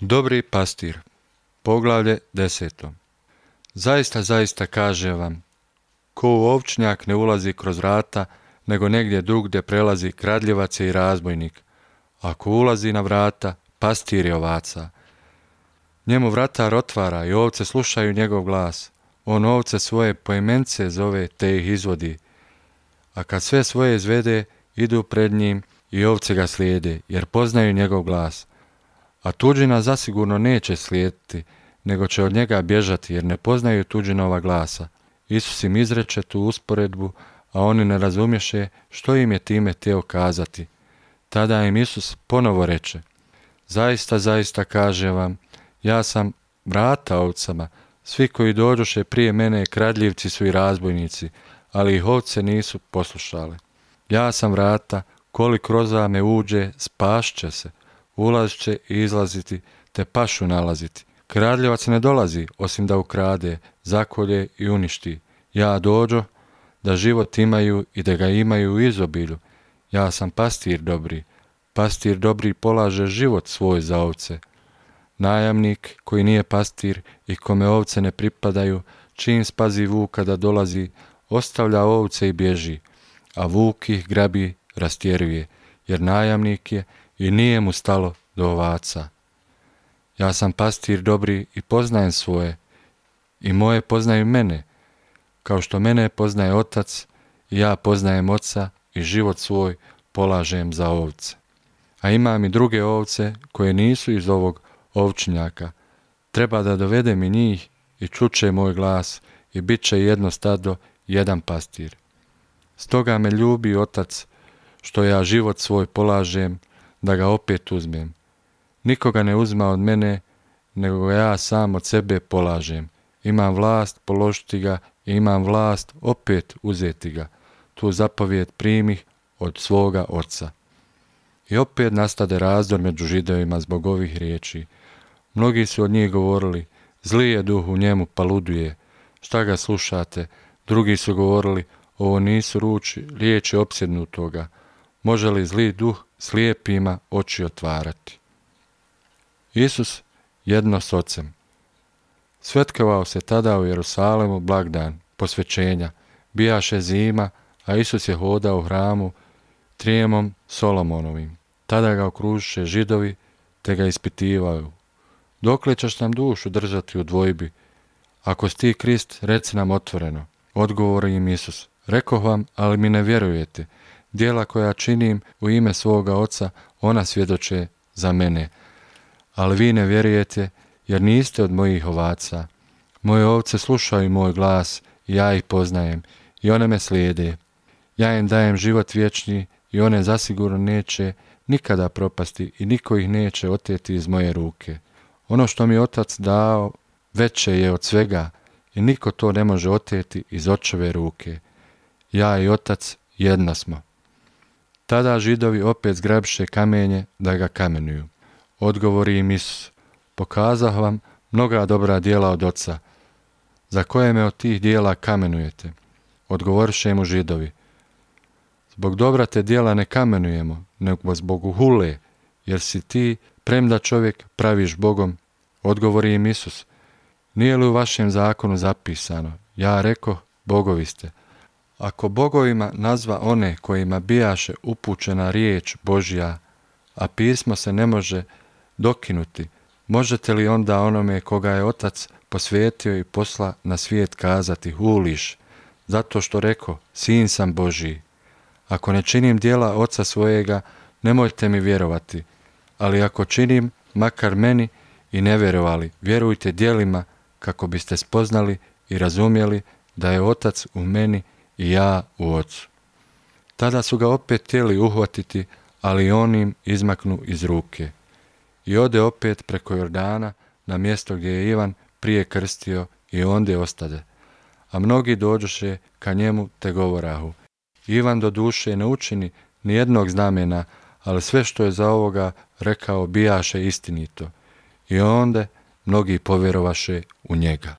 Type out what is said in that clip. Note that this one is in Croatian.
Dobri pastir, poglavlje deseto. Zaista, zaista kaže vam, ko u ovčnjak ne ulazi kroz vrata, nego negdje drugdje prelazi kradljivac i razbojnik. Ako ulazi na vrata, pastir je ovaca. Njemu vratar otvara i ovce slušaju njegov glas. On ovce svoje poimence zove te ih izvodi. A kad sve svoje izvede, idu pred njim i ovce ga slijede, jer poznaju njegov glas. A tuđina zasigurno neće slijediti, nego će od njega bježati, jer ne poznaju tuđinova glasa. Isus im izreče tu usporedbu, a oni ne razumješe što im je time teo kazati. Tada im Isus ponovo reče, zaista, zaista kaže vam, ja sam vrata ovcama, svi koji dođoše prije mene kradljivci su i razbojnici, ali ih ovce nisu poslušale. Ja sam vrata, koli kroz me uđe, spašće se, ulazit će i izlaziti, te pašu nalaziti. Kradljivac ne dolazi, osim da ukrade, zakolje i uništi. Ja dođo, da život imaju i da ga imaju u izobilju. Ja sam pastir dobri. Pastir dobri polaže život svoj za ovce. Najamnik koji nije pastir i kome ovce ne pripadaju, čim spazi vuka da dolazi, ostavlja ovce i bježi, a vuk ih grabi, rastjeruje, jer najamnik je i nije mu stalo do ovaca. Ja sam pastir dobri i poznajem svoje, i moje poznaju mene, kao što mene poznaje otac, i ja poznajem oca i život svoj polažem za ovce. A imam i druge ovce koje nisu iz ovog ovčnjaka. Treba da dovedem i njih i čuće moj glas i bit će jedno stado, jedan pastir. Stoga me ljubi otac, što ja život svoj polažem, da ga opet uzmem. Nikoga ne uzma od mene, nego ga ja sam od sebe polažem. Imam vlast položiti ga i imam vlast opet uzeti ga. Tu zapovijed primih od svoga oca. I opet nastade razdor među židovima zbog ovih riječi. Mnogi su od njih govorili, zli je duh u njemu pa luduje. Šta ga slušate? Drugi su govorili, ovo nisu ruči, riječi opsjednutoga. Može li zli duh slijepima oči otvarati? Isus jedno s ocem. Svetkovao se tada u Jerusalemu blagdan, posvećenja, bijaše zima, a Isus je hodao u hramu trijemom Solomonovim. Tada ga okružiše židovi, te ga ispitivaju. Dokle ćeš nam dušu držati u dvojbi? Ako si ti Krist, reci nam otvoreno. Odgovori im Isus. Rekoh vam, ali mi ne vjerujete. Dijela koja činim u ime svoga oca, ona svjedoče za mene. Ali vi ne vjerujete, jer niste od mojih ovaca. Moje ovce slušaju moj glas i ja ih poznajem i one me slijede. Ja im dajem život vječni i one zasigurno neće nikada propasti i niko ih neće oteti iz moje ruke. Ono što mi otac dao veće je od svega i niko to ne može oteti iz očeve ruke. Ja i otac jedna smo. Tada židovi opet zgrabše kamenje da ga kamenuju. Odgovori im Isus, pokazah vam mnoga dobra dijela od oca, za koje me od tih dijela kamenujete. Odgovoriše mu židovi, zbog dobra te dijela ne kamenujemo, nego zbog uhule, jer si ti, premda čovjek, praviš Bogom. Odgovori im Isus, nije li u vašem zakonu zapisano, ja reko, bogovi ste. Ako bogovima nazva one kojima bijaše upućena riječ Božja, a pismo se ne može dokinuti, možete li onda onome koga je otac posvetio i posla na svijet kazati huliš, zato što reko, sin sam Božiji. Ako ne činim dijela oca svojega, nemojte mi vjerovati, ali ako činim, makar meni i ne vjerovali, vjerujte dijelima kako biste spoznali i razumjeli da je otac u meni i ja u ocu. Tada su ga opet htjeli uhvatiti, ali on im izmaknu iz ruke. I ode opet preko Jordana na mjesto gdje je Ivan prije krstio i ondje ostade. A mnogi dođoše ka njemu te govorahu. Ivan do duše ne učini ni jednog znamena, ali sve što je za ovoga rekao bijaše istinito. I onda mnogi povjerovaše u njega.